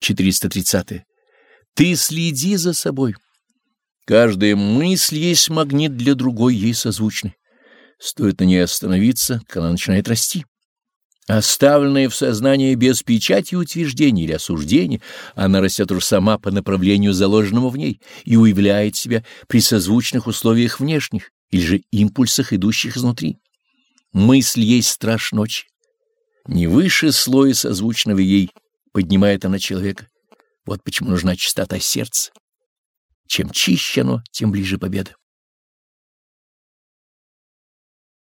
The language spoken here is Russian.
430. Ты следи за собой. Каждая мысль есть магнит для другой ей созвучный. Стоит на ней остановиться, как она начинает расти. Оставленная в сознании без печати утверждений или осуждений, она растет уж сама по направлению, заложенному в ней, и уявляет себя при созвучных условиях внешних или же импульсах, идущих изнутри. Мысль есть страж ночи. Не выше слоя созвучного ей поднимает она человека. Вот почему нужна чистота сердца. Чем чище оно, тем ближе победа.